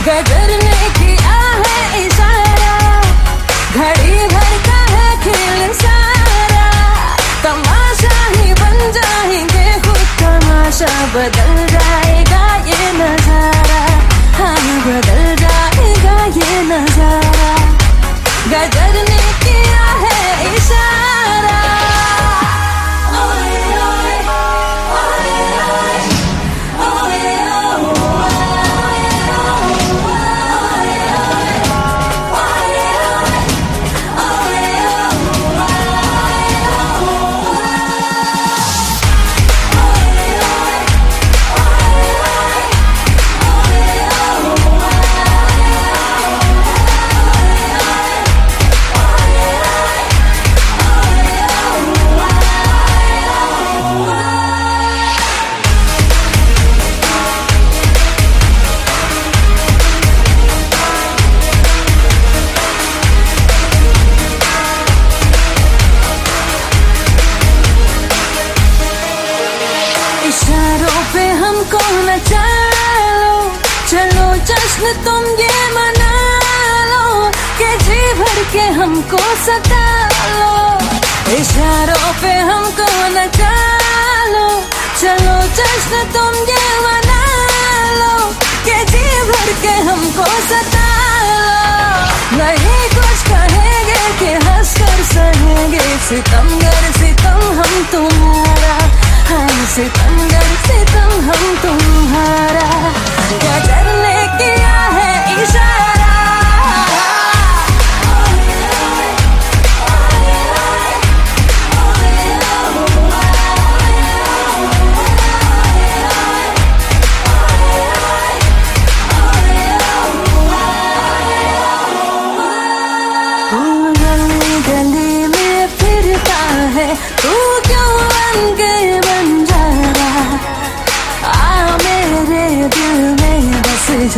गदर ने किया है इशारा। घड़ी भर का है खेल सारा। तमाशा ही बन जाएँगे खुद तमाशा बदल। इशारों पे हमको नचा लो चलो, जश्न तुम ये मना लो के जी भर के हमको सता लो। इशारों पे हमको नचा लो चलो, जश्न तुम ये मना लो के जी भर के हमको सता लो। नहीं कुछ कहेंगे कि हंस कर सहेंगे, सितमगर सितम हम तुम्हारा। हम सितमगर हम तुम्हारा। है गली में फिरता है तू क्यों बन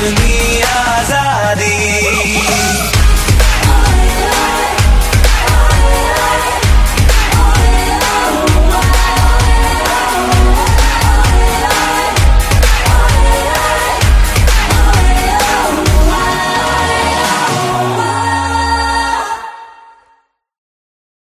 believe